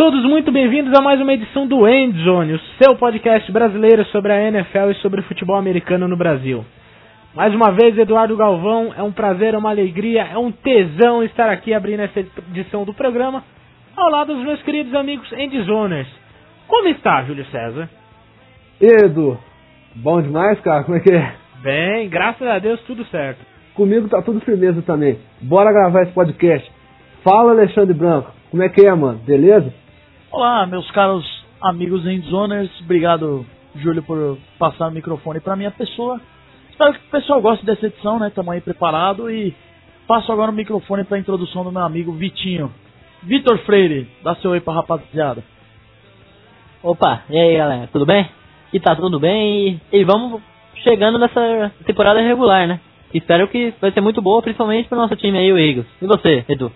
Todos muito bem-vindos a mais uma edição do Endzone, o seu podcast brasileiro sobre a NFL e sobre o futebol americano no Brasil. Mais uma vez, Eduardo Galvão, é um prazer, é uma alegria, é um tesão estar aqui abrindo essa edição do programa ao lado dos meus queridos amigos Endzoners. Como está, Júlio César? Edu, bom demais, cara? Como é que é? Bem, graças a Deus, tudo certo. Comigo tá tudo firmeza também. Bora gravar esse podcast. Fala, Alexandre Branco. Como é que é, mano? Beleza? Olá, meus caros amigos Endzoners. Obrigado, Júlio, por passar o microfone para minha pessoa. Espero que o pessoal goste dessa edição, né? Estamos aí preparado e passo agora o microfone para a introdução do meu amigo Vitinho. Vitor Freire, dá seu oi pra rapaziada. Opa, e aí galera, tudo bem? E tá tudo bem e, e vamos chegando nessa temporada regular, né? Espero que vai ser muito boa, principalmente pro nosso time aí, o Eagles. E você, Edu?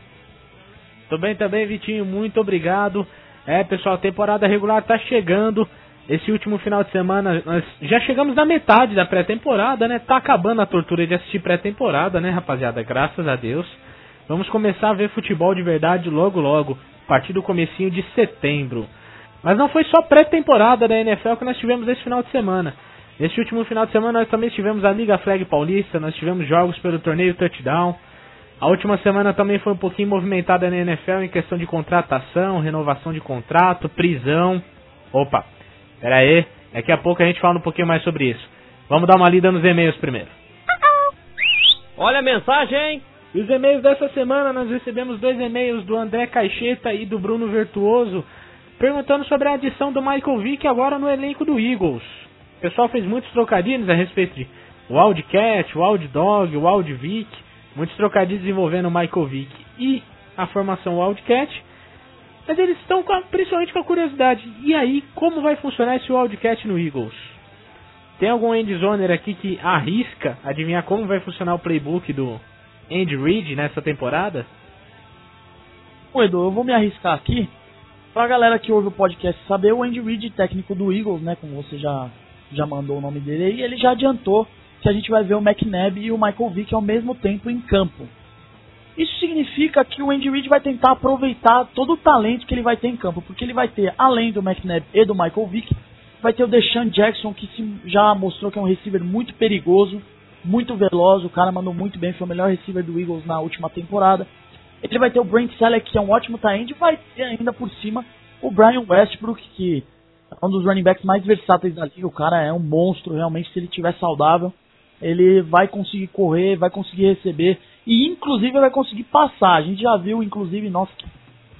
Tudo bem também, Vitinho, muito obrigado. É, pessoal, a temporada regular tá chegando. Esse último final de semana, nós já chegamos na metade da pré-temporada, né? Tá acabando a tortura de assistir pré-temporada, né, rapaziada? Graças a Deus. Vamos começar a ver futebol de verdade logo logo, a partir do comecinho de setembro. Mas não foi só pré-temporada da NFL que nós tivemos esse final de semana. Neste último final de semana nós também tivemos a Liga Flag Paulista, nós tivemos jogos pelo torneio Touchdown. A última semana também foi um pouquinho movimentada na NFL em questão de contratação, renovação de contrato, prisão. Opa, Pera aí, daqui a pouco a gente fala um pouquinho mais sobre isso. Vamos dar uma lida nos e-mails primeiro. Olha a mensagem! E os e-mails dessa semana nós recebemos dois e-mails do André Caixeta e do Bruno Virtuoso perguntando sobre a adição do Michael Vick agora no elenco do Eagles. O pessoal fez muitos trocadilhos a respeito de Wildcat, Wild Dog, Wild Vick, muitos trocadilhos envolvendo o Michael Vick e a formação Wildcat. Mas eles estão com a, principalmente com a curiosidade. E aí, como vai funcionar esse Wildcat no Eagles? Tem algum endzoner aqui que arrisca adivinhar como vai funcionar o playbook do Andy Reid nessa temporada? Ô Edu, eu vou me arriscar aqui. Pra galera que ouve o podcast saber, o Andy Reid, técnico do Eagles, né? Como você já, já mandou o nome dele aí, ele já adiantou que a gente vai ver o McNabb e o Michael Vick ao mesmo tempo em campo. Isso significa que o Andy Reid vai tentar aproveitar todo o talento que ele vai ter em campo, porque ele vai ter, além do McNabb e do Michael Vick, vai ter o Deshaun Jackson, que já mostrou que é um receiver muito perigoso, muito veloz, o cara mandou muito bem, foi o melhor receiver do Eagles na última temporada. Ele vai ter o Brent Selleck, que é um ótimo tight e vai ter ainda por cima o Brian Westbrook, que é um dos running backs mais versáteis da liga, o cara é um monstro, realmente, se ele estiver saudável, ele vai conseguir correr, vai conseguir receber, e inclusive vai conseguir passar. A gente já viu, inclusive, nós que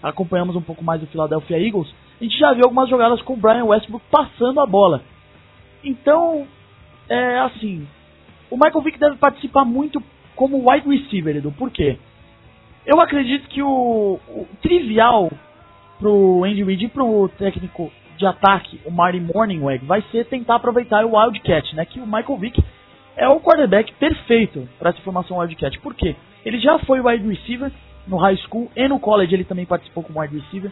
acompanhamos um pouco mais do Philadelphia Eagles, a gente já viu algumas jogadas com o Brian Westbrook passando a bola. Então, é assim, o Michael Vick deve participar muito como wide receiver, Edu. Por quê? Eu acredito que o, o trivial pro Andy Reid e pro técnico de ataque, o Marty Morningweg, vai ser tentar aproveitar o Wildcat, né? Que o Michael Vick é o quarterback perfeito para essa formação Wildcat. Por quê? Ele já foi wide receiver no high school e no college ele também participou como wide receiver.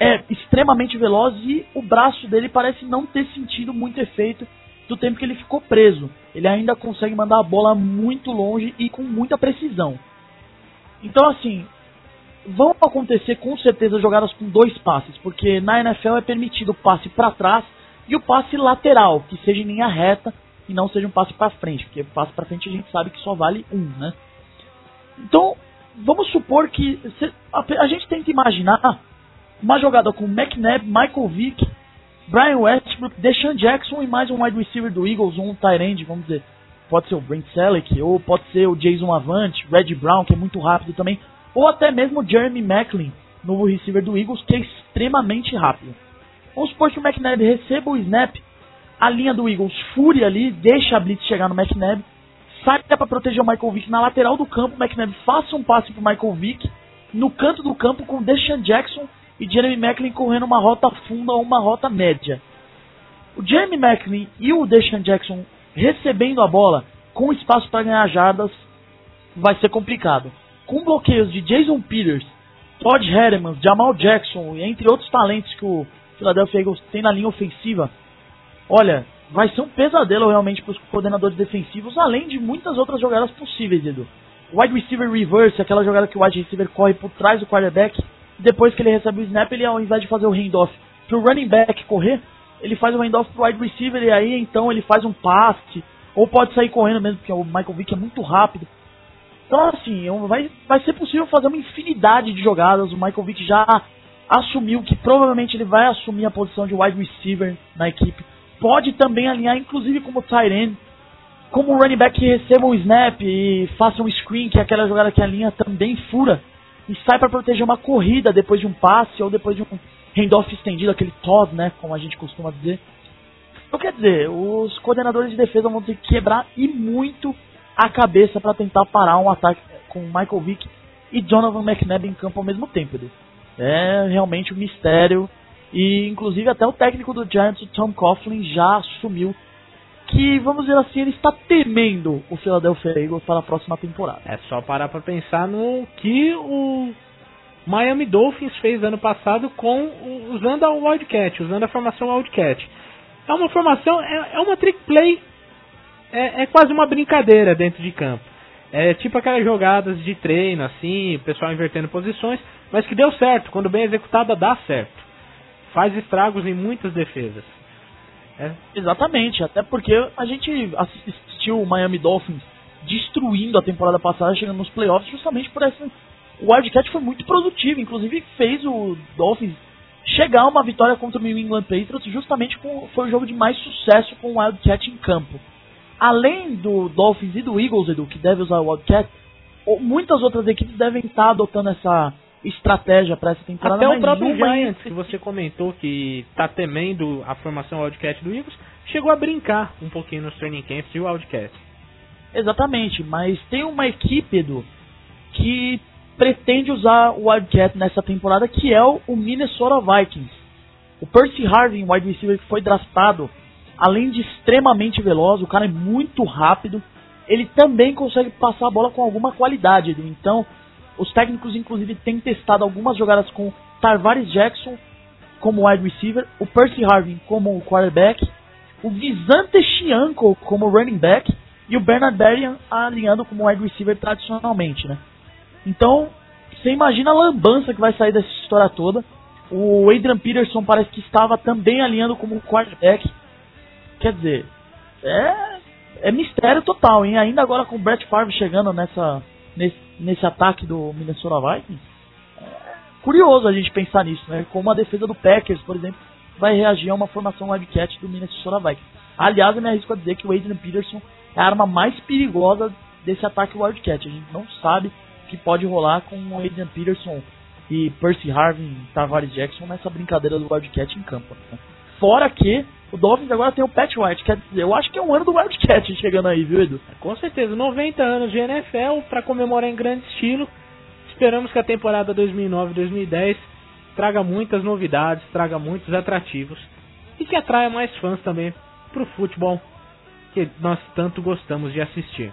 É extremamente veloz e o braço dele parece não ter sentido muito efeito do tempo que ele ficou preso. Ele ainda consegue mandar a bola muito longe e com muita precisão. Então, assim, vão acontecer com certeza jogadas com dois passes, porque na NFL é permitido o passe para trás e o passe lateral, que seja em linha reta e não seja um passe para frente, porque passe para frente a gente sabe que só vale um, né? Então, vamos supor que a, gente tenta imaginar uma jogada com McNabb, Michael Vick, Brian Westbrook, Deshaun Jackson e mais um wide receiver do Eagles, um tight end, vamos dizer. Pode ser o Brent Selleck, ou pode ser o Jason Avant, Red Brown, que é muito rápido também, ou até mesmo o Jeremy Macklin, novo receiver do Eagles, que é extremamente rápido. Vamos supor que o McNabb receba o snap a linha do Eagles fure ali, deixa a blitz chegar no McNabb, sai para proteger o Michael Vick na lateral do campo, o McNabb faça um passe pro Michael Vick, no canto do campo com Deshaun Jackson e Jeremy Macklin correndo uma rota funda ou uma rota média. O Jeremy Macklin e o Deshaun Jackson recebendo a bola com espaço para ganhar jardas vai ser complicado. Com bloqueios de Jason Peters, Todd Herman, Jamal Jackson entre outros talentos que o Philadelphia Eagles tem na linha ofensiva, olha, vai ser um pesadelo realmente para os coordenadores defensivos, além de muitas outras jogadas possíveis, Edu. Wide receiver reverse, aquela jogada que o wide receiver corre por trás do quarterback, Depois que ele recebe o snap, ele ao invés de fazer o handoff pro running back correr, ele faz o handoff pro wide receiver e aí então ele faz um passe, ou pode sair correndo mesmo, porque o Michael Vick é muito rápido. Então assim, vai, vai ser possível fazer uma infinidade de jogadas. O Michael Vick já assumiu que provavelmente ele vai assumir a posição de wide receiver na equipe. Pode também alinhar, inclusive como tight end, como running back que receba um snap e faça um screen, que é aquela jogada que a linha também fura e sai para proteger uma corrida depois de um passe ou depois de um handoff estendido, aquele toss, né, como a gente costuma dizer. Então quer dizer, os coordenadores de defesa vão ter que quebrar e muito a cabeça para tentar parar um ataque com Michael Vick e Jonathan McNabb em campo ao mesmo tempo. É realmente um mistério e inclusive até o técnico do Giants, o Tom Coughlin, já assumiu que, vamos dizer assim, ele está temendo o Philadelphia Eagles para a próxima temporada. É só parar para pensar no que o Miami Dolphins fez ano passado com usando a Wildcat, usando a formação Wildcat. É uma formação, é, é uma trick play, é, é, quase uma brincadeira dentro de campo. É tipo aquelas jogadas de treino, assim, o pessoal invertendo posições, mas que deu certo, quando bem executada dá certo. Faz estragos em muitas defesas. É. Exatamente, até porque a gente assistiu o Miami Dolphins destruindo a temporada passada, chegando nos playoffs, justamente por essa. O Wildcat foi muito produtivo, inclusive fez o Dolphins chegar a uma vitória contra o New England Patriots, justamente com, foi o jogo de mais sucesso com o Wildcat em campo. Além do Dolphins e do Eagles, Edu, que deve usar o Wildcat, muitas outras equipes devem estar adotando essa estratégia para essa temporada. Até o próprio Giants, que você comentou que está temendo a formação Wildcat do Eagles, chegou a brincar um pouquinho nos training camps de Wildcat. Exatamente, mas tem uma equipe, Edu, que pretende usar o Wildcat nessa temporada, que é o Minnesota Vikings. O Percy Harvin, wide receiver que foi draftado, além de extremamente veloz, o cara é muito rápido, ele também consegue passar a bola com alguma qualidade. Edu. Então, os técnicos, inclusive, têm testado algumas jogadas com Tarvaris Jackson como wide receiver, o Percy Harvin como quarterback, o Visante Chianco como running back e o Bernard Berrian alinhando como wide receiver tradicionalmente, né? Então, você imagina a lambança que vai sair dessa história toda. O Adrian Peterson parece que estava também alinhando como quarterback. Quer dizer, é, é mistério total, hein? Ainda agora com o Brett Favre chegando nessa nesse, nesse ataque do Minnesota Vikings. É curioso a gente pensar nisso, né? Como a defesa do Packers, por exemplo, vai reagir a uma formação wildcat do Minnesota Vikings. Aliás, eu me arrisco a dizer que o Adrian Peterson é a arma mais perigosa desse ataque wildcat. A gente não sabe o que pode rolar com o Adrian Peterson e Percy Harvin Tavares Jackson nessa brincadeira do wildcat em campo. Né? Fora que o Dolphins agora tem o Pat White, quer dizer, eu acho que é um ano do Wildcat chegando aí, viu, Edu? Com certeza, 90 anos de NFL para comemorar em grande estilo. Esperamos que a temporada 2009-2010 traga muitas novidades, traga muitos atrativos e que atraia mais fãs também para o futebol que nós tanto gostamos de assistir.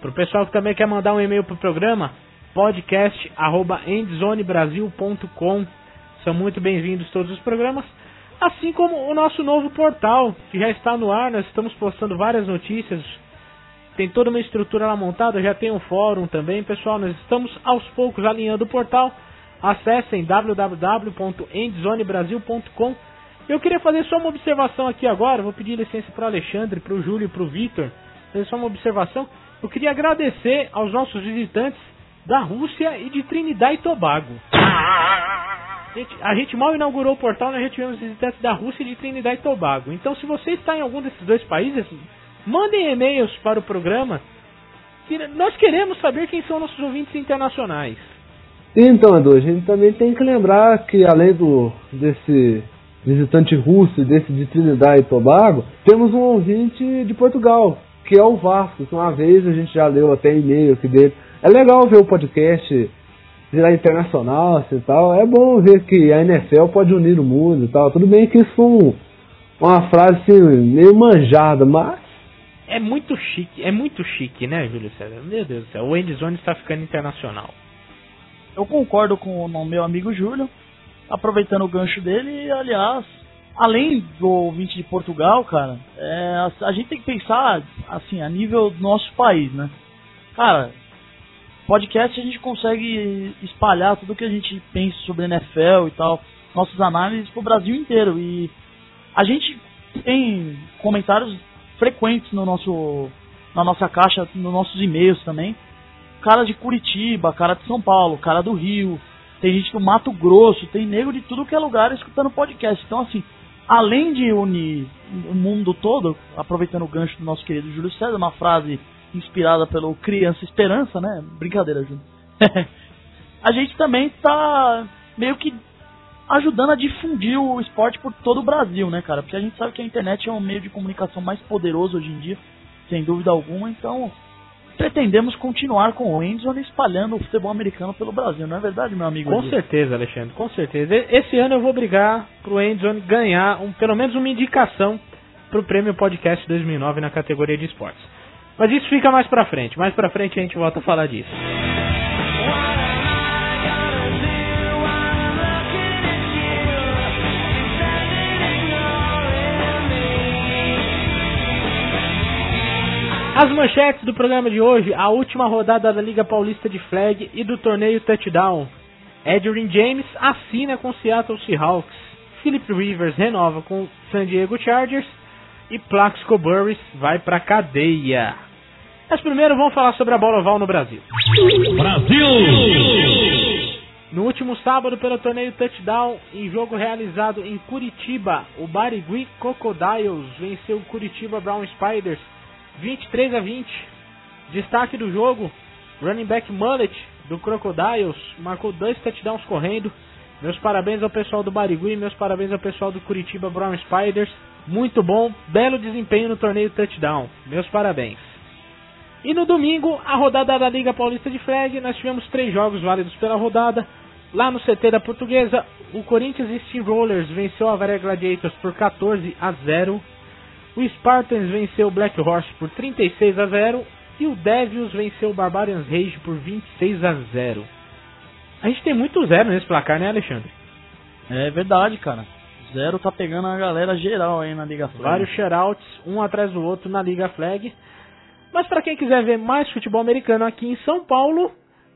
Para o pessoal que também quer mandar um e-mail para o programa, podcast@endzonebrasil.com. São muito bem-vindos todos os programas. Assim como o nosso novo portal, que já está no ar, nós estamos postando várias notícias. Tem toda uma estrutura lá montada, já tem um fórum também, pessoal. Nós estamos aos poucos alinhando o portal. Acessem www.endzonebrasil.com. Eu queria fazer só uma observação aqui agora. Vou pedir licença para o Alexandre, para o Júlio e para o Vitor. Fazer só uma observação. Eu queria agradecer aos nossos visitantes da Rússia e de Trinidad e Tobago. A gente, mal inaugurou o portal, nós já tivemos visitantes da Rússia e de Trinidad e Tobago. Então, se você está em algum desses dois países, mandem e-mails para o programa. Que nós queremos saber quem são nossos ouvintes internacionais. Então, Edu, a gente também tem que lembrar que além do desse visitante russo e desse de Trinidad e Tobago, temos um ouvinte de Portugal, que é o Vasco. Uma vez a gente já leu até e-mail aqui dele. É legal ver o podcast virar internacional assim, tal, é bom ver que a NFL pode unir o mundo e tal. Tudo bem que isso foi uma frase assim, meio manjada, mas. É muito chique, é muito chique, né, Júlio César? Meu Deus do céu, o Endzone está ficando internacional. Eu concordo com o meu amigo Júlio, aproveitando o gancho dele, aliás, além do ouvinte de Portugal, cara, é, a gente tem que pensar assim, a nível do nosso país, né? Cara, podcast a gente consegue espalhar tudo que a gente pensa sobre NFL e tal, nossas análises pro Brasil inteiro. E a gente tem comentários frequentes no nosso, na nossa caixa, nos nossos e-mails também. Cara de Curitiba, cara de São Paulo, cara do Rio, tem gente do Mato Grosso, tem nego de tudo que é lugar escutando podcast. Então, assim, além de unir o mundo todo, aproveitando o gancho do nosso querido Júlio César, uma frase inspirada pelo Criança Esperança, né? Brincadeira, Júlio. a gente também está meio que ajudando a difundir o esporte por todo o Brasil, né, cara? Porque a gente sabe que a internet é um meio de comunicação mais poderoso hoje em dia, sem dúvida alguma, então pretendemos continuar com o Enzo espalhando o futebol americano pelo Brasil, não é verdade, meu amigo? Com certeza, Alexandre, com certeza. Esse ano eu vou brigar pro Enzo ganhar um, pelo menos uma indicação pro Prêmio Podcast 2009 na categoria de esportes. Mas isso fica mais pra frente, mais pra frente a gente volta a falar disso. As manchetes do programa de hoje, a última rodada da Liga Paulista de Flag e do torneio Touchdown. Edwin James assina com Seattle Seahawks. Philip Rivers renova com San Diego Chargers. E Plaxico Burris vai pra cadeia. Mas primeiro vamos falar sobre a bola oval no Brasil. Brasil! No último sábado, pelo torneio Touchdown, em jogo realizado em Curitiba, o Barigui Crocodiles venceu o Curitiba Brown Spiders 23 a 20. Destaque do jogo: running back Mullet do Crocodiles marcou dois touchdowns correndo. Meus parabéns ao pessoal do Barigui, meus parabéns ao pessoal do Curitiba Brown Spiders. Muito bom, belo desempenho no torneio Touchdown. Meus parabéns. E no domingo, a rodada da Liga Paulista de Flag, nós tivemos três jogos válidos pela rodada. Lá no CT da Portuguesa, o Corinthians Steamrollers venceu a Varé Gladiators por 14 a 0. O Spartans venceu o Black Horse por 36 a 0 e o Devils venceu o Barbarians Rage por 26 a 0. A gente tem muito zero nesse placar, né, Alexandre? É verdade, cara. Zero tá pegando a galera geral aí na Liga Flag. Vários shoutouts, um atrás do outro na Liga Flag. Mas para quem quiser ver mais futebol americano aqui em São Paulo,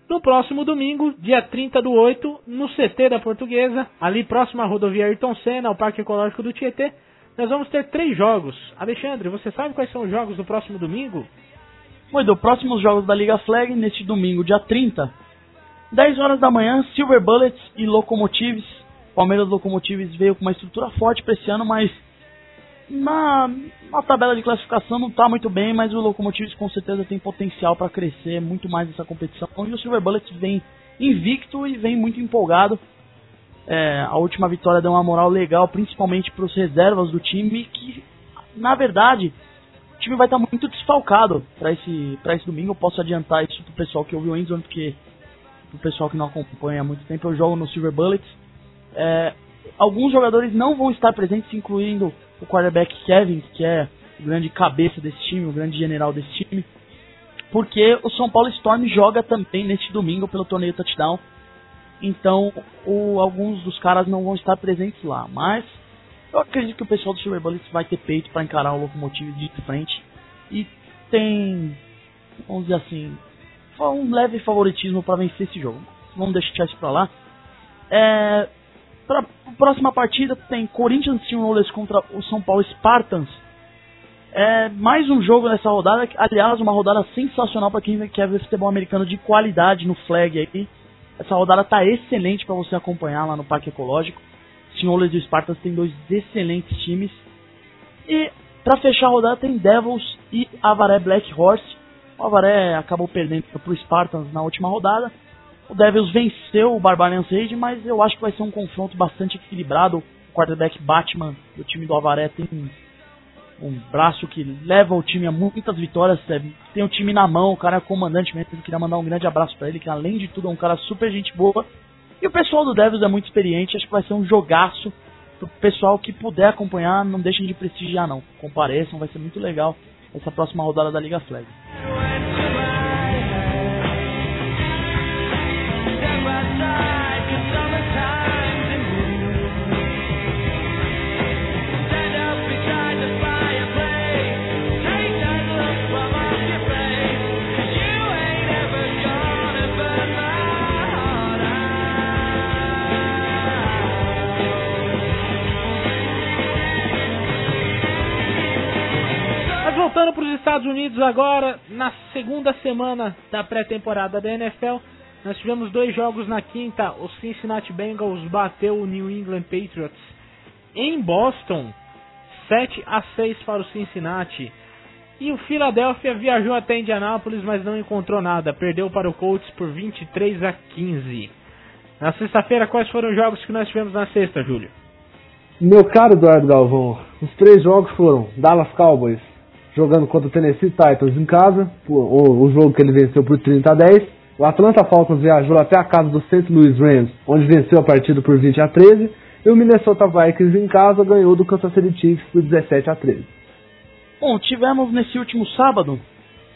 no próximo domingo, dia 30 do 8, no CT da Portuguesa, ali próximo à rodovia Ayrton Senna, ao Parque Ecológico do Tietê, nós vamos ter três jogos. Alexandre, você sabe quais são os jogos do próximo domingo? Muito, próximos jogos da Liga Flag neste domingo, dia 30. 10 horas da manhã, Silver Bullets e Locomotives. Palmeiras Locomotives veio com uma estrutura forte para esse ano, mas na, na tabela de classificação não está muito bem, mas o Locomotives com certeza tem potencial para crescer muito mais nessa competição. E o Silver Bullets vem invicto e vem muito empolgado. É, a última vitória deu uma moral legal, principalmente para os reservas do time, que na verdade o time vai estar tá muito desfalcado para esse, esse domingo. Eu posso adiantar isso para o pessoal que ouviu o Enzo, porque o pessoal que não acompanha há muito tempo, eu jogo no Silver Bullets. É, alguns jogadores não vão estar presentes, incluindo o quarterback Kevin, que é o grande cabeça desse time, o grande general desse time, porque o São Paulo Storm joga também neste domingo pelo torneio Touchdown. Então, o, alguns dos caras não vão estar presentes lá, mas eu acredito que o pessoal do Silver Bullets vai ter peito para encarar o locomotivo de frente e tem, vamos dizer assim, um leve favoritismo para vencer esse jogo. Vamos deixar isso para lá. É, para a próxima partida tem Corinthians Steamrollers contra o São Paulo Spartans. É mais um jogo nessa rodada, aliás, uma rodada sensacional para quem quer ver futebol americano de qualidade no flag aí. Essa rodada tá excelente para você acompanhar lá no Parque Ecológico. Steamrollers e Spartans tem dois excelentes times. E para fechar a rodada tem Devils e Avaré Black Horse. O Avaré acabou perdendo para o Spartans na última rodada. O Devils venceu o Barbarians Rage, mas eu acho que vai ser um confronto bastante equilibrado. O quarterback Batman do time do Avaré tem um, braço que leva o time a muitas vitórias. É, tem o time na mão, o cara é comandante mesmo. Eu queria mandar um grande abraço para ele, que além de tudo é um cara super gente boa. E o pessoal do Devils é muito experiente, acho que vai ser um jogaço. Pro pessoal que puder acompanhar, não deixem de prestigiar não. Compareçam, vai ser muito legal essa próxima rodada da Liga Flag. Voltando para os Estados Unidos agora, na segunda semana da pré-temporada da NFL, nós tivemos dois jogos na quinta. O Cincinnati Bengals bateu o New England Patriots em Boston, 7 a 6 para o Cincinnati. E o Philadelphia viajou até Indianápolis, mas não encontrou nada. Perdeu para o Colts por 23 a 15. Na sexta-feira, quais foram os jogos que nós tivemos na sexta, Júlio? Meu caro Eduardo Galvão, os três jogos foram Dallas Cowboys jogando contra o Tennessee Titans em casa, o, o jogo que ele venceu por 30 a 10. O Atlanta Falcons viajou até a casa do St. Louis Rams, onde venceu a partida por 20 a 13. E o Minnesota Vikings em casa ganhou do Kansas City Chiefs por 17 a 13. Bom, tivemos nesse último sábado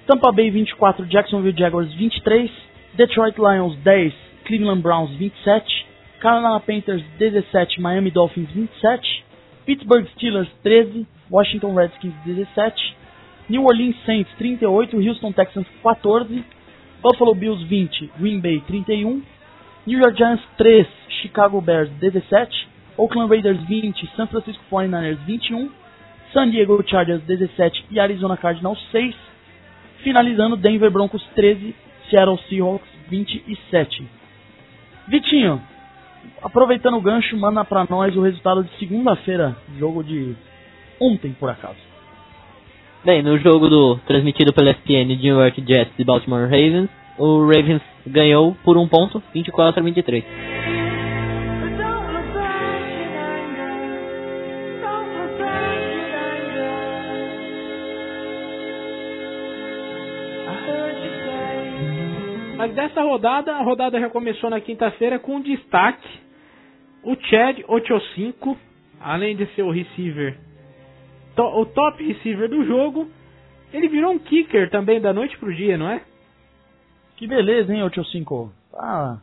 Tampa Bay 24, Jacksonville Jaguars 23, Detroit Lions 10, Cleveland Browns 27, Carolina Panthers 17, Miami Dolphins 27, Pittsburgh Steelers 13, Washington Redskins 17, New Orleans Saints 38, Houston Texans 14, Buffalo Bills 20, Green Bay 31, New York Giants 3, Chicago Bears 17, Oakland Raiders 20, San Francisco 49ers 21, San Diego Chargers 17 e Arizona Cardinals 6, finalizando Denver Broncos 13, Seattle Seahawks 27. Vitinho, aproveitando o gancho, manda pra nós o resultado de segunda-feira, jogo de ontem por acaso. Bem, no jogo do transmitido pela ESPN New York Jets e Baltimore Ravens, o Ravens ganhou por um ponto, 24 a 23. Mas dessa rodada, a rodada já começou na quinta-feira com destaque o Chad Ochocinco, além de ser o receiver, to, o top receiver do jogo, ele virou um kicker também da noite pro dia, não é? Que beleza, hein, Ochocinco? Ah,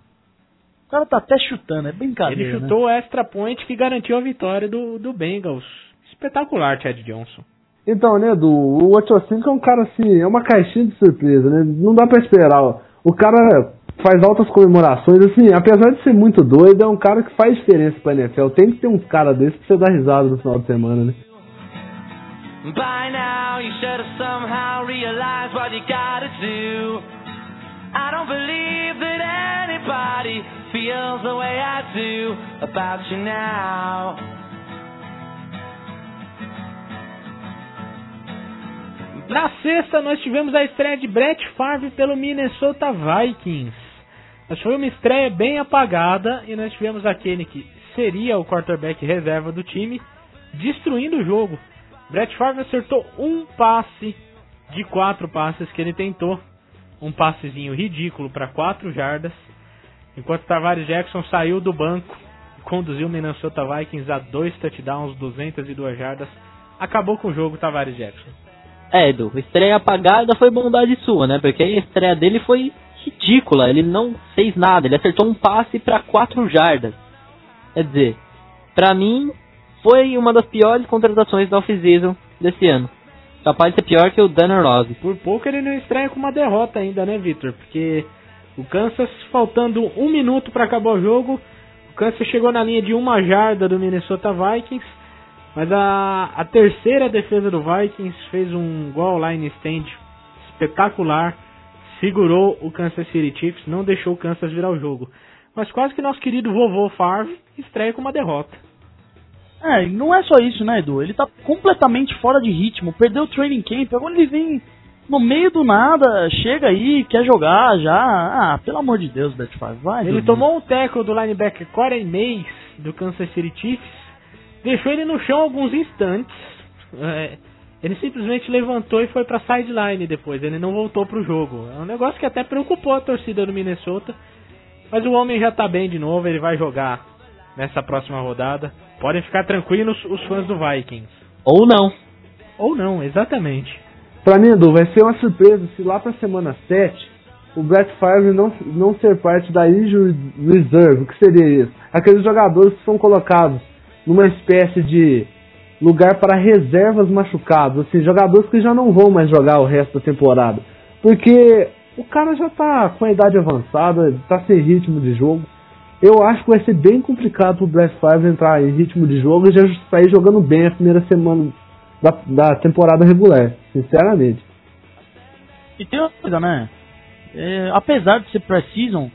o cara tá até chutando, é brincadeira. Ele chutou né? o extra point que garantiu a vitória do, do Bengals. Espetacular, Chad Johnson. Então, né, Edu, o Ochocinco é um cara assim, é uma caixinha de surpresa, né? Não dá pra esperar o cara faz altas comemorações, assim, apesar de ser muito doido, é um cara que faz diferença pra NFL. Tem que ter uns cara desse pra você dar risada no final de semana, né? By now you should have somehow realized what you gotta do. I don't believe that anybody feels the way I do about you now. Na sexta, nós tivemos a estreia de Brett Favre pelo Minnesota Vikings. Mas foi uma estreia bem apagada e nós tivemos aquele que seria o quarterback reserva do time destruindo o jogo. Brett Favre acertou um passe de quatro passes que ele tentou. Um passezinho ridículo para quatro jardas. Enquanto Tavares Jackson saiu do banco e conduziu o Minnesota Vikings a dois touchdowns, 202 jardas. Acabou com o jogo Tavares Jackson. É, Edu, estreia apagada foi bondade sua, né? Porque a estreia dele foi ridícula. Ele não fez nada. Ele acertou um passe para quatro jardas. Quer dizer, para mim, foi uma das piores contratações da off-season desse ano. Capaz de ser pior que o Dan Rose. Por pouco ele não estreia com uma derrota ainda, né, Victor? Porque o Kansas, faltando um minuto para acabar o jogo, o Kansas chegou na linha de uma jarda do Minnesota Vikings mas a, a terceira defesa do Vikings fez um goal line stand espetacular, segurou o Kansas City Chiefs, não deixou o Kansas virar o jogo. Mas quase que nosso querido vovô Favre estreia com uma derrota. É, não é só isso, né, Edu? Ele tá completamente fora de ritmo, perdeu o training camp, agora ele vem no meio do nada, chega aí, quer jogar já. Ah, pelo amor de Deus, Brett Favre, vai. Ele dormir. tomou um tackle do linebacker Corey Mays do Kansas City Chiefs deixou ele no chão alguns instantes. É, ele simplesmente levantou e foi para sideline depois. Ele não voltou para o jogo. É um negócio que até preocupou a torcida do Minnesota. Mas o homem já está bem de novo. Ele vai jogar nessa próxima rodada. Podem ficar tranquilos os fãs do Vikings. Ou não. Ou não, exatamente. Para mim, Edu, vai ser uma surpresa se lá para semana 7 o Brett Favre não, não ser parte da Injury Reserve. O que seria isso? Aqueles jogadores que são colocados numa espécie de lugar para reservas machucados, assim, jogadores que já não vão mais jogar o resto da temporada. Porque o cara já tá com a idade avançada, tá sem ritmo de jogo. Eu acho que vai ser bem complicado pro Brett Favre entrar em ritmo de jogo e já sair jogando bem a primeira semana da, da temporada regular, sinceramente. E tem uma coisa, né? É, apesar de ser pré-season,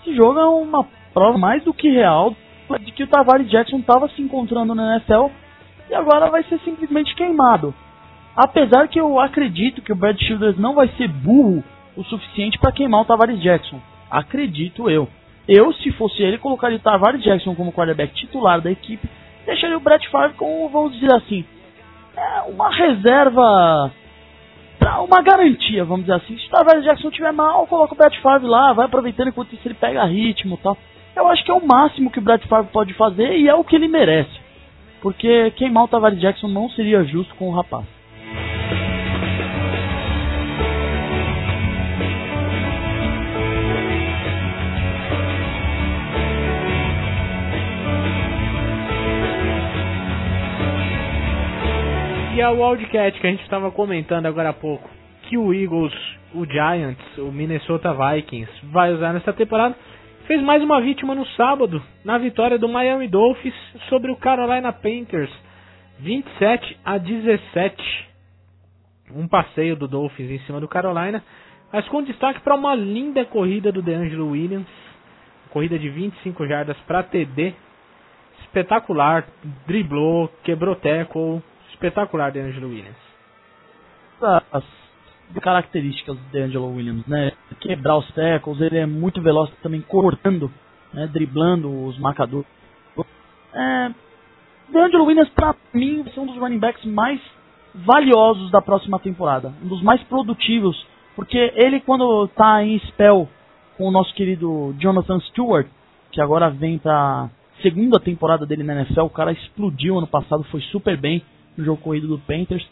esse jogo é uma prova mais do que real de que o Tavares Jackson estava se encontrando na NFL e agora vai ser simplesmente queimado. Apesar que eu acredito que o Brad Childers não vai ser burro o suficiente para queimar o Tavares Jackson. Acredito eu. Eu, se fosse ele, colocaria o Tavares Jackson como quarterback titular da equipe, deixaria o Brett Favre como, vamos dizer assim, é uma reserva uma garantia, vamos dizer assim. Se o Tavares Jackson estiver mal, coloca o Brett Favre lá, vai aproveitando enquanto isso ele pega ritmo tal. Eu acho que é o máximo que o Brett Favre pode fazer e é o que ele merece. Porque queimar o Tavares Jackson não seria justo com o rapaz. E a Wildcat que a gente estava comentando agora há pouco, que o Eagles, o Giants, o Minnesota Vikings vai usar nessa temporada, fez mais uma vítima no sábado, na vitória do Miami Dolphins sobre o Carolina Panthers, 27 a 17. Um passeio do Dolphins em cima do Carolina, mas com destaque para uma linda corrida do DeAngelo Williams, corrida de 25 jardas para TD, espetacular, driblou, quebrou tackle, espetacular de Angelo Williams. As características de Angelo Williams, né? Quebrar os tackles, ele é muito veloz também cortando, né? driblando os marcadores. É, Angelo Williams, pra mim, ser um dos running backs mais valiosos da próxima temporada. Um dos mais produtivos. Porque ele, quando tá em spell com o nosso querido Jonathan Stewart, que agora vem pra segunda temporada dele na NFL, o cara explodiu ano passado, foi super bem no jogo corrido do Panthers.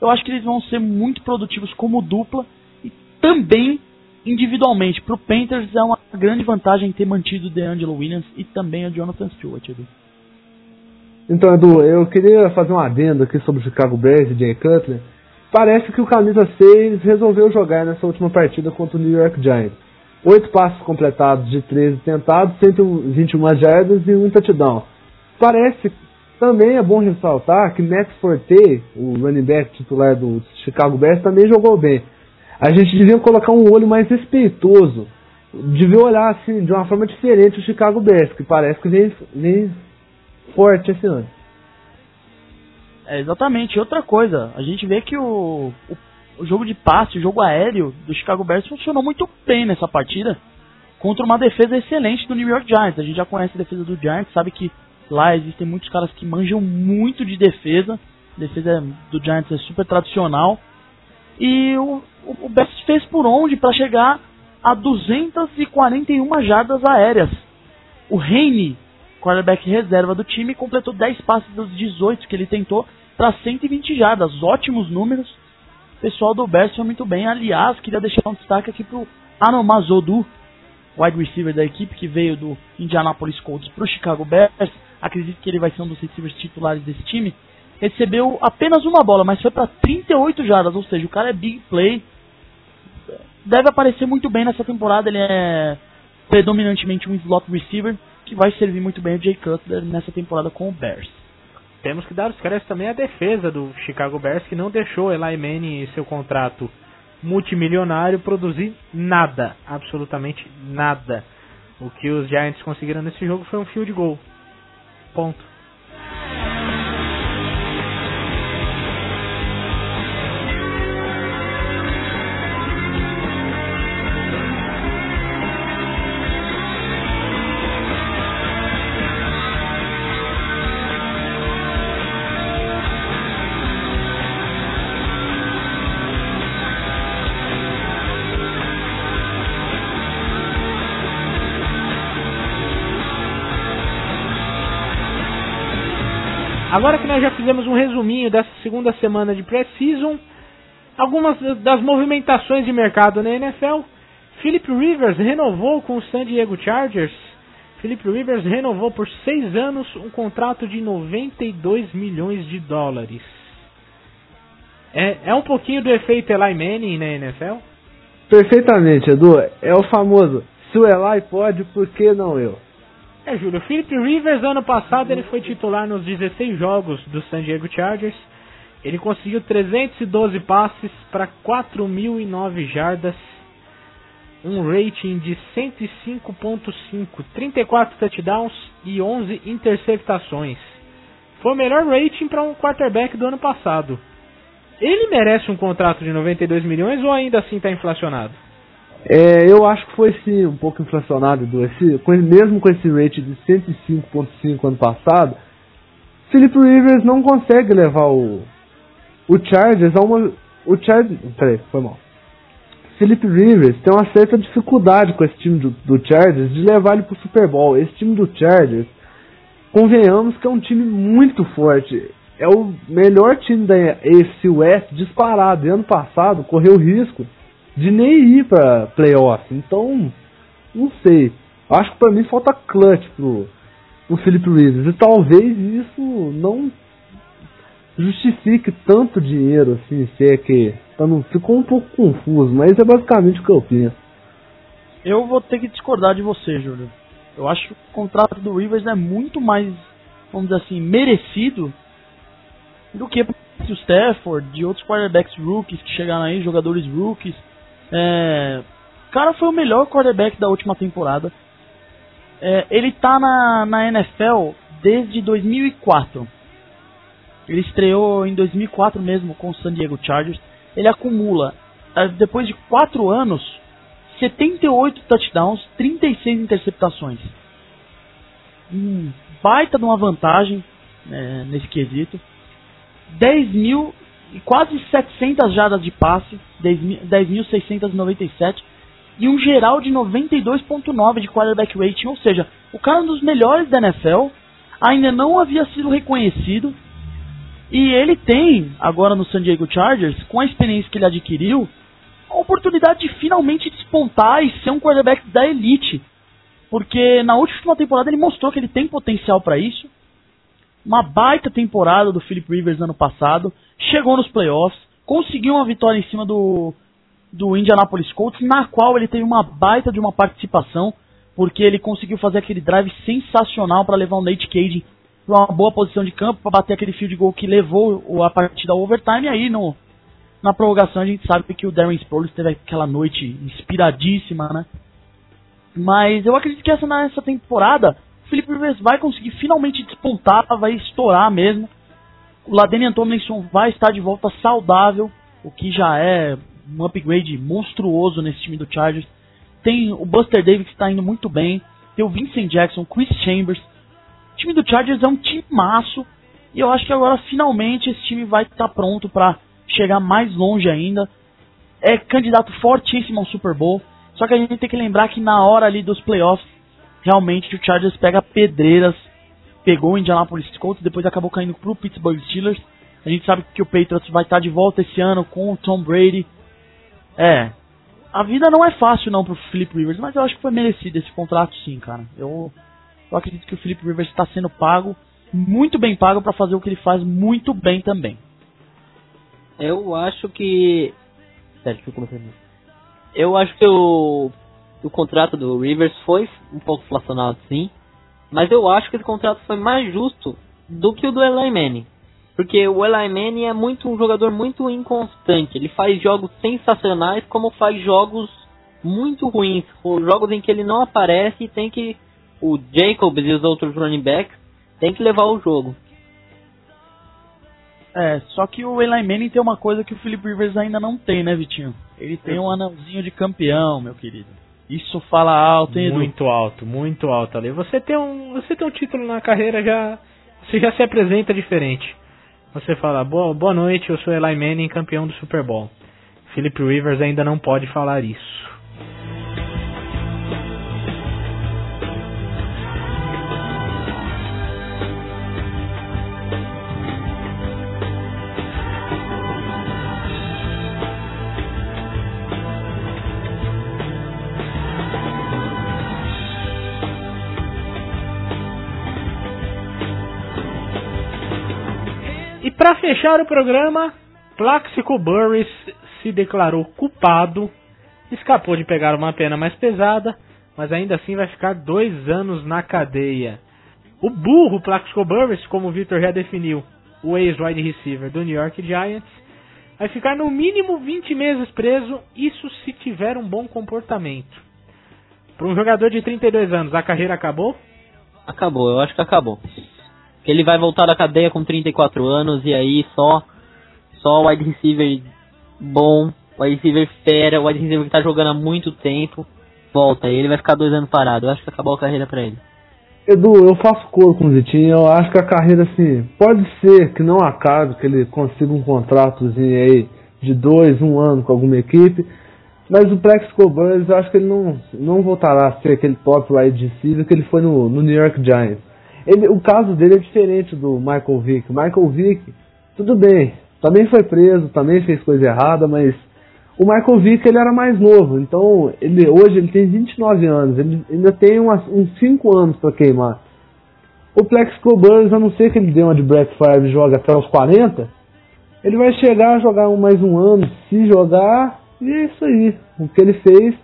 Eu acho que eles vão ser muito produtivos como dupla e também individualmente. Para o Panthers é uma grande vantagem ter mantido o DeAngelo Williams e também o Jonathan Stewart. Edu. Então, Edu, eu queria fazer um adendo aqui sobre o Chicago Bears e Jay Cutler. Parece que o camisa 6 resolveu jogar nessa última partida contra o New York Giants. Oito passos completados de 13 tentados, 121 jardas e um touchdown. Parece também é bom ressaltar que Max Forte, o running back titular do Chicago Bears, também jogou bem. A gente devia colocar um olho mais respeitoso, devia olhar assim de uma forma diferente o Chicago Bears, que parece que vem, vem forte esse ano. É, exatamente. Outra coisa, a gente vê que o, o, o, jogo de passe, o jogo aéreo do Chicago Bears funcionou muito bem nessa partida contra uma defesa excelente do New York Giants. A gente já conhece a defesa do Giants, sabe que Lá existem muitos caras que manjam muito de defesa. A defesa do Giants é super tradicional. E o, o, Bears fez por onde para chegar a 241 jardas aéreas. O Reine, quarterback reserva do time, completou 10 passes dos 18 que ele tentou para 120 jardas. Ótimos números. O pessoal do Bears foi muito bem. Aliás, queria deixar um destaque aqui pro Anomazodu, wide receiver da equipe que veio do Indianapolis Colts para o Chicago Bears acredito que ele vai ser um dos receivers titulares desse time, recebeu apenas uma bola, mas foi para 38 jardas, ou seja, o cara é big play. Deve aparecer muito bem nessa temporada, ele é predominantemente um slot receiver, que vai servir muito bem o Jay Cutler nessa temporada com o Bears. Temos que dar os créditos também à defesa do Chicago Bears, que não deixou Eli Manning e seu contrato multimilionário produzir nada, absolutamente nada. O que os Giants conseguiram nesse jogo foi um field goal. Ponto. Agora que nós já fizemos um resuminho dessa segunda semana de pré-season, algumas das movimentações de mercado na NFL. Philip Rivers renovou com o San Diego Chargers. Philip Rivers renovou por seis anos um contrato de 92 milhões de dólares. É, é um pouquinho do efeito Eli Manning na NFL? Perfeitamente, Edu. É o famoso, se o Eli pode, por que não eu? É, Júlio, Philip Rivers, ano passado, ele foi titular nos 16 jogos do San Diego Chargers. Ele conseguiu 312 passes para 4.009 jardas, um rating de 105.5, 34 touchdowns e 11 interceptações. Foi o melhor rating para um quarterback do ano passado. Ele merece um contrato de 92 milhões ou ainda assim está inflacionado? É, eu acho que foi sim um pouco inflacionado, do esse, com, mesmo com esse rate de 105.5 ano passado, Philip Rivers não consegue levar o, o Chargers a uma. O Chargers. Peraí, foi mal. Philip Rivers tem uma certa dificuldade com esse time do, do Chargers de levar ele pro Super Bowl. Esse time do Chargers, convenhamos que é um time muito forte. É o melhor time da AFC West disparado. E ano passado correu risco de nem ir para playoff. Então, não sei. Acho que para mim falta clutch pro, pro Philip Rivers. E talvez isso não justifique tanto dinheiro assim, se é que. Não, ficou um pouco confuso, mas é basicamente o que eu penso. Eu vou ter que discordar de você, Júlio. Eu acho que o contrato do Rivers é muito mais, vamos dizer assim, merecido do que o Stafford, de outros quarterbacks rookies que chegaram aí, jogadores rookies. É, cara foi o melhor quarterback da última temporada. É, ele tá na, na NFL desde 2004. Ele estreou em 2004 mesmo com o San Diego Chargers. Ele acumula, é, depois de 4 anos, 78 touchdowns, 36 interceptações. Um baita de uma vantagem é, nesse quesito. 10 mil e quase 700 jadas de passe, 10.697 e um geral de 92.9 de quarterback rating, ou seja, o cara é um dos melhores da NFL, ainda não havia sido reconhecido e ele tem agora no San Diego Chargers, com a experiência que ele adquiriu, a oportunidade de finalmente despontar e ser um quarterback da elite. Porque na última temporada ele mostrou que ele tem potencial para isso. Uma baita temporada do Philip Rivers ano passado chegou nos playoffs, conseguiu uma vitória em cima do, do Indianapolis Colts, na qual ele teve uma baita de uma participação, porque ele conseguiu fazer aquele drive sensacional para levar o Nate Cage para uma boa posição de campo, para bater aquele field goal que levou a partida ao overtime, e aí no, na prorrogação a gente sabe que o Darren Sproles teve aquela noite inspiradíssima, né? Mas eu acredito que essa nessa temporada Felipe Rivers vai conseguir finalmente despontar, vai estourar mesmo o Ladenian Tomlinson vai estar de volta saudável, o que já é um upgrade monstruoso nesse time do Chargers. Tem o Buster Davis que está indo muito bem. Tem o Vincent Jackson, Chris Chambers. O time do Chargers é um time maço. E eu acho que agora finalmente esse time vai estar tá pronto para chegar mais longe ainda. É candidato fortíssimo ao Super Bowl. Só que a gente tem que lembrar que na hora ali dos playoffs, realmente o Chargers pega pedreiras pegou o Indianapolis Colts, depois acabou caindo pro Pittsburgh Steelers. A gente sabe que o Patriots vai estar de volta esse ano com o Tom Brady. É, a vida não é fácil não pro Philip Rivers, mas eu acho que foi merecido esse contrato sim, cara. Eu, eu acredito que o Philip Rivers está sendo pago, muito bem pago para fazer o que ele faz muito bem também. Eu acho que... Eu acho que o, o contrato do Rivers foi um pouco inflacionado sim. Mas eu acho que esse contrato foi mais justo do que o do Eli Manning. Porque o Eli Manning é muito um jogador muito inconstante. Ele faz jogos sensacionais, como faz jogos muito ruins. Jogos em que ele não aparece e tem que. O Jacobs e os outros running backs tem que levar o jogo. É, só que o Eli Manning tem uma coisa que o Philip Rivers ainda não tem, né, Vitinho? Ele tem um anãozinho de campeão, meu querido. Isso fala alto, hein, Edu? Muito alto, muito alto ali. Você tem um, você tem um título na carreira já, você já se apresenta diferente. Você fala, boa, boa noite, eu sou Eli Manning, campeão do Super Bowl. Philip Rivers ainda não pode falar isso. Fechar o programa, Plaxico Burris se declarou culpado, escapou de pegar uma pena mais pesada, mas ainda assim vai ficar dois anos na cadeia. O burro Plaxico Burris, como o Victor já definiu, o ex-wide receiver do New York Giants, vai ficar no mínimo 20 meses preso, isso se tiver um bom comportamento. Para um jogador de 32 anos, a carreira acabou? Acabou, eu acho que acabou. Ele vai voltar da cadeia com 34 anos e aí só só wide receiver bom, wide receiver fera, wide receiver que tá jogando há muito tempo, volta. E ele vai ficar dois anos parado. Eu acho que acabou a carreira para ele. Edu, eu faço cor com o Vitinho, eu acho que a carreira assim, pode ser que não acabe, que ele consiga um contratozinho aí de dois, um ano com alguma equipe, mas o Plexico Burns, eu acho que ele não, não voltará a ser aquele top wide receiver que ele foi no, no New York Giants. Ele, o caso dele é diferente do Michael Vick. Michael Vick, tudo bem, também foi preso, também fez coisa errada, mas o Michael Vick ele era mais novo, então ele hoje ele tem 29 anos, ele ainda tem umas, uns 5 anos para queimar. O Plexico Burns, a não ser que ele dê uma de Brett Favre e joga até os 40, ele vai chegar a jogar mais um ano, se jogar, e é isso aí. O que ele fez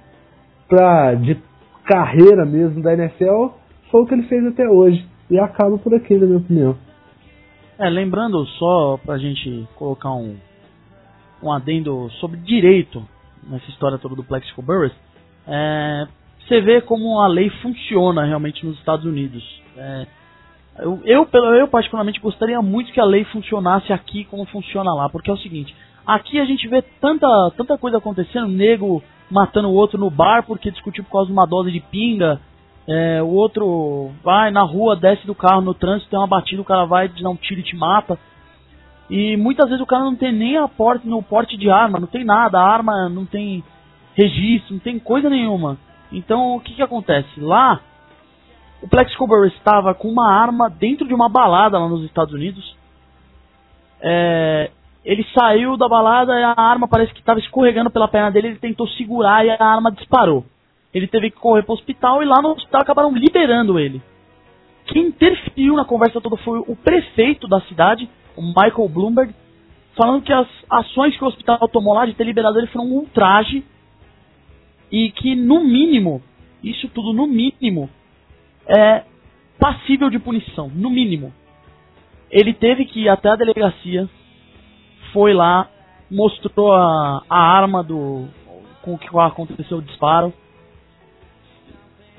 pra, de carreira mesmo da NFL foi o que ele fez até hoje. E acaba por aqui, na minha opinião. É, lembrando só pra gente colocar um, um adendo sobre direito nessa história toda do Plexico Burris, é, você vê como a lei funciona realmente nos Estados Unidos. É, eu, eu, eu, particularmente, gostaria muito que a lei funcionasse aqui como funciona lá, porque é o seguinte: Aqui a gente vê tanta, tanta coisa acontecendo, nego matando o outro no bar porque discutiu por causa de uma dose de pinga. É, o outro vai na rua, desce do carro no trânsito, tem uma batida, o cara vai dar um tiro e te mata. E muitas vezes o cara não tem nem a porte, no porte de arma, não tem nada, a arma não tem registro, não tem coisa nenhuma. Então o que, que acontece? Lá, o Plex Coburn estava com uma arma dentro de uma balada lá nos Estados Unidos. É, ele saiu da balada e a arma parece que estava escorregando pela perna dele, ele tentou segurar e a arma disparou. Ele teve que correr para o hospital e lá no hospital acabaram liberando ele. Quem interferiu na conversa toda foi o prefeito da cidade, o Michael Bloomberg, falando que as ações que o hospital tomou lá de ter liberado ele foram um ultraje e que no mínimo, isso tudo no mínimo, é passível de punição, no mínimo. Ele teve que ir até a delegacia foi lá, mostrou a, a arma do com que aconteceu o disparo.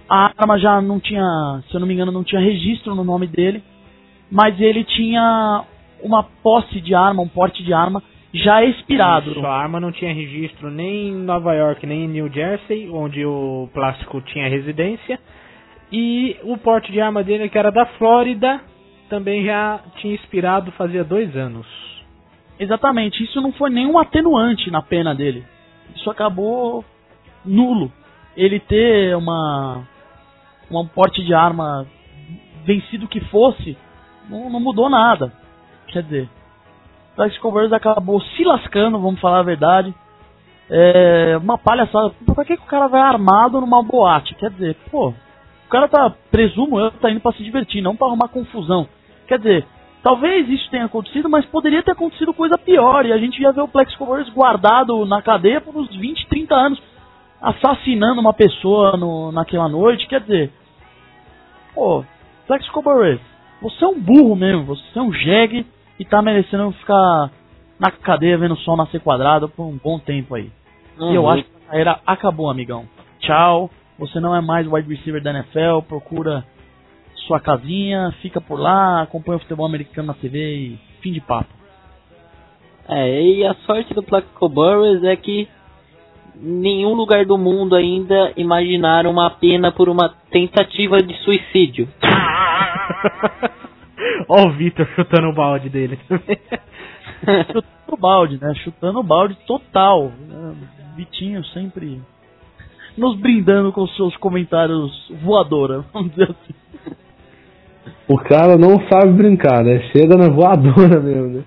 A arma já não tinha, se eu não me engano, não tinha registro no nome dele, mas ele tinha uma posse de arma, um porte de arma já expirado. Isso, a arma não tinha registro nem em Nova York, nem em New Jersey, onde o plástico tinha residência. E o porte de arma dele, que era da Flórida, também já tinha expirado fazia dois anos. Exatamente, isso não foi nenhum atenuante na pena dele. Isso acabou nulo. Ele ter uma um porte de arma vencido que fosse, não, não mudou nada. Quer dizer, Flex Converse acabou se lascando, vamos falar a verdade. É uma palhaçada. Por que, que o cara vai armado numa boate? Quer dizer, pô, o cara tá, presumo eu, tá indo pra se divertir, não pra arrumar confusão. Quer dizer, Talvez isso tenha acontecido, mas poderia ter acontecido coisa pior. E a gente ia ver o Plex Covers guardado na cadeia por uns 20, 30 anos, assassinando uma pessoa no, naquela noite. Quer dizer, pô, Plex Covers, você é um burro mesmo, você é um jegue e tá merecendo ficar na cadeia vendo o sol nascer quadrado por um bom tempo aí. Uhum. E eu uhum. acho que a carreira acabou, amigão. Tchau. Você não é mais wide receiver da NFL, procura sua casinha, fica por lá, acompanha o futebol americano na TV e fim de papo. É, e a sorte do Plaxico Burris é que nenhum lugar do mundo ainda imaginaram uma pena por uma tentativa de suicídio. Ó o Vitor chutando o balde dele também. chutando o balde, né? Chutando o balde total. Vitinho sempre nos brindando com seus comentários voadora, vamos dizer assim. O cara não sabe brincar, né? Chega na voadora mesmo, né?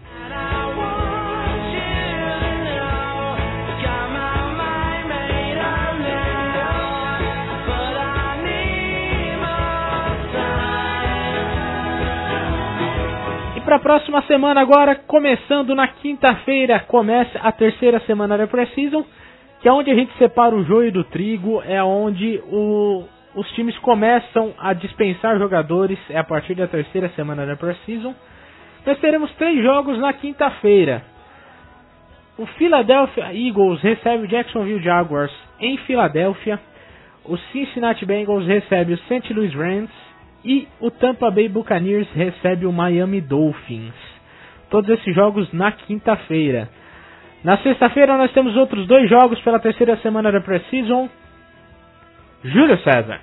Para a próxima semana agora, começando na quinta-feira, começa a terceira semana da Precision, que é onde a gente separa o joio do trigo, é onde o os times começam a dispensar jogadores é a partir da terceira semana da Pre-Season. nós teremos três jogos na quinta-feira. O Philadelphia Eagles recebe o Jacksonville Jaguars em Filadélfia. O Cincinnati Bengals recebe o St. Louis Rams. E o Tampa Bay Buccaneers recebe o Miami Dolphins. Todos esses jogos na quinta-feira. Na sexta-feira nós temos outros dois jogos pela terceira semana da Precision. Júlio César.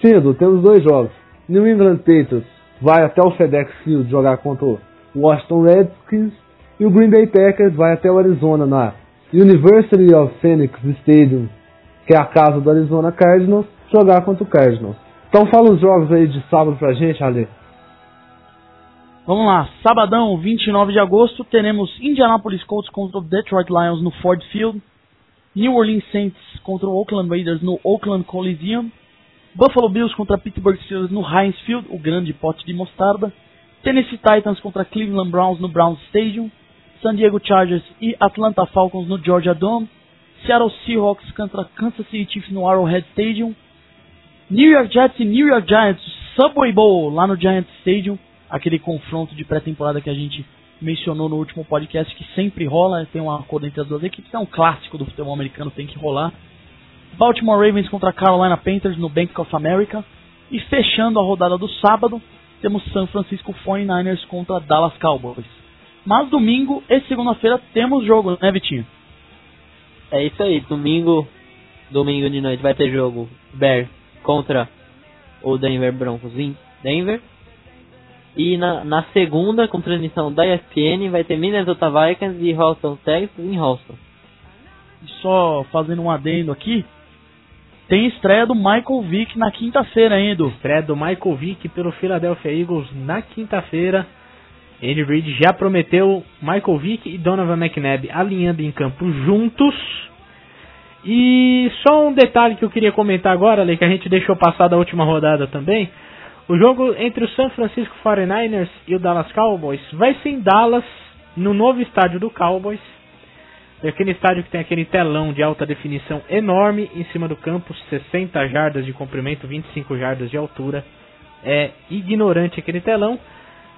Cedo, temos dois jogos. New England Patriots vai até o FedEx Field jogar contra o Washington Redskins e o Green Bay Packers vai até o Arizona na University of Phoenix Stadium, que é a casa do Arizona Cardinals, jogar contra o Cardinals. Então fala os jogos aí de sábado pra gente, Ale. Vamos lá, sabadão, 29 de agosto, teremos Indianapolis Colts contra o Detroit Lions no Ford Field, New Orleans Saints contra o Oakland Raiders no Oakland Coliseum, Buffalo Bills contra Pittsburgh Steelers no Heinz Field, o grande pote de mostarda, Tennessee Titans contra Cleveland Browns no Browns Stadium, San Diego Chargers e Atlanta Falcons no Georgia Dome, Seattle Seahawks contra Kansas City Chiefs no Arrowhead Stadium, New York Jets e New York Giants Subway Bowl lá no Giants Stadium, aquele confronto de pré-temporada que a gente mencionou no último podcast que sempre rola, tem um acordo entre as duas equipes, é um clássico do futebol americano, tem que rolar. Baltimore Ravens contra Carolina Panthers no Bank of America e fechando a rodada do sábado, temos San Francisco 49ers contra Dallas Cowboys. Mas domingo e segunda-feira temos jogo, né, Vitinho? É isso aí, domingo, domingo de noite vai ter jogo Bear contra o Denver Broncos em Denver. E na, na segunda, com transmissão da ESPN, vai ter Minnesota Vikings e Houston Texas em Houston. Só fazendo um adendo aqui, tem estreia do Michael Vick na quinta-feira ainda. Estreia do Michael Vick pelo Philadelphia Eagles na quinta-feira. Andy Reid já prometeu Michael Vick e Donovan McNabb alinhando em campo juntos. E só um detalhe que eu queria comentar agora, Ale, que a gente deixou passar da última rodada também. O jogo entre o San Francisco 49ers e o Dallas Cowboys vai ser em Dallas, no novo estádio do Cowboys. É aquele estádio que tem aquele telão de alta definição enorme em cima do campo, 60 jardas de comprimento, 25 jardas de altura. É ignorante aquele telão.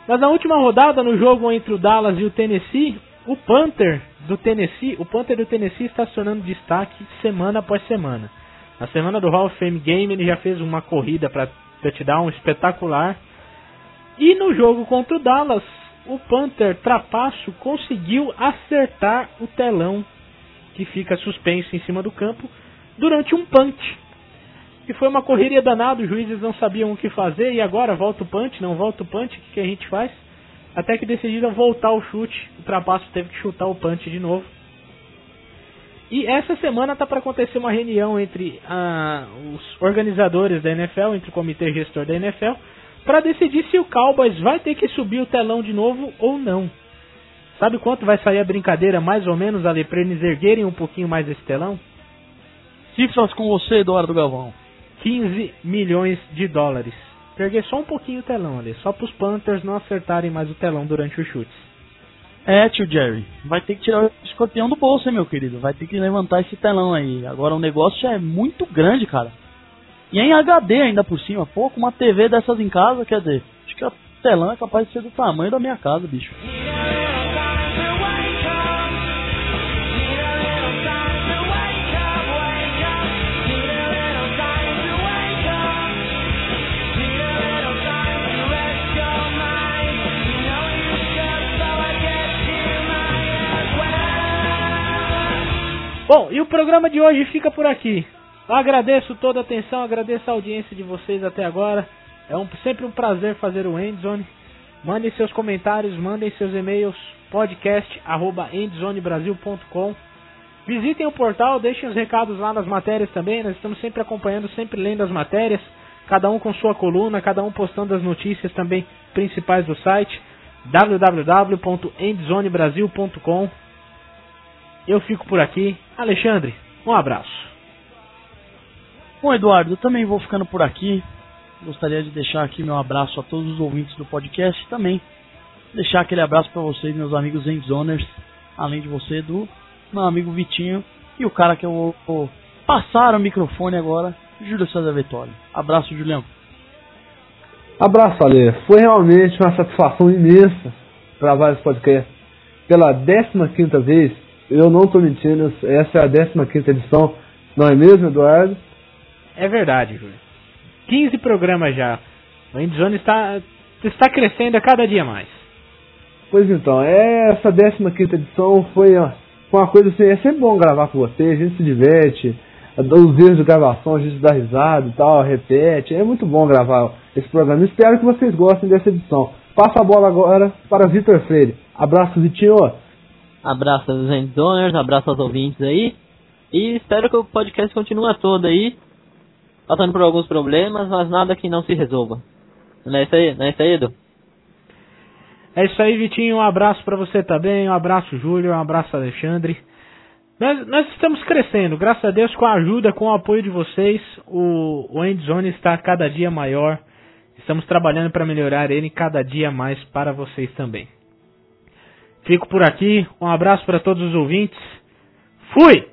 Mas na última rodada, no jogo entre o Dallas e o Tennessee, o Panther do Tennessee, o Panther do Tennessee está acionando destaque semana após semana. Na semana do Hall of Fame Game, ele já fez uma corrida para touchdown espetacular. E no jogo contra o Dallas, o Panther trapaço conseguiu acertar o telão que fica suspenso em cima do campo durante um punch. E foi uma correria danada, os juízes não sabiam o que fazer e agora volta o punch, não volta o punch, o que, que a gente faz? Até que decidiram voltar o chute, o trapaço teve que chutar o punch de novo. E essa semana tá para acontecer uma reunião entre ah, os organizadores da NFL, entre o comitê gestor da NFL, para decidir se o Cowboys vai ter que subir o telão de novo ou não. Sabe quanto vai sair a brincadeira, mais ou menos, ali, para eles erguerem um pouquinho mais esse telão? Cifras com você, Eduardo Galvão. 15 milhões de dólares. Erguer só um pouquinho o telão ali, só para os Panthers não acertarem mais o telão durante os chutes. É, tio Jerry, vai ter que tirar o escorpião do bolso, hein, meu querido. Vai ter que levantar esse telão aí. Agora o negócio já é muito grande, cara. E é em HD ainda por cima. Pô, com uma TV dessas em casa, quer dizer, acho que a telão é capaz de ser do tamanho da minha casa, bicho. Bom, e o programa de hoje fica por aqui. Agradeço toda a atenção, agradeço a audiência de vocês até agora. É um, sempre um prazer fazer o Endzone. Mandem seus comentários, mandem seus e-mails, podcast@endzonebrasil.com. Visitem o portal, deixem os recados lá nas matérias também. Nós estamos sempre acompanhando, sempre lendo as matérias, cada um com sua coluna, cada um postando as notícias também principais do site www.endzonebrasil.com. Eu fico por aqui. Alexandre, um abraço. Bom, Eduardo, eu também vou ficando por aqui. Gostaria de deixar aqui meu abraço a todos os ouvintes do podcast também. Deixar aquele abraço para vocês, meus amigos Endzoners, além de você, do meu amigo Vitinho e o cara que eu vou, vou passar o microfone agora, Júlio César Vitória. Abraço, Julião. Abraço, Ale. Foi realmente uma satisfação imensa gravar esse podcast. Pela 15 vez, eu não estou mentindo, essa é a 15 edição, não é mesmo, Eduardo? É verdade, Júlio. 15 programas já. O Endzone está, está crescendo a cada dia mais. Pois então, essa 15 edição foi uma coisa assim, é sempre bom gravar com você, a gente se diverte, os erros de gravação, a gente dá risada e tal, repete, é muito bom gravar esse programa. Espero que vocês gostem dessa edição. Passa a bola agora para Vitor Freire. Abraço, Vitinho. Abraço aos endzoners, abraço aos ouvintes aí. E espero que o podcast continue todo aí, passando por alguns problemas, mas nada que não se resolva. Não é isso aí, não é isso aí, Edu? É isso aí, Vitinho. Um abraço para você também. Um abraço, Júlio. Um abraço, Alexandre. Nós, nós, estamos crescendo, graças a Deus, com a ajuda, com o apoio de vocês. O, o Endzone está cada dia maior. Estamos trabalhando para melhorar ele cada dia mais para vocês também. Fico por aqui. Um abraço para todos os ouvintes. Fui!